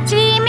watching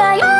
愛を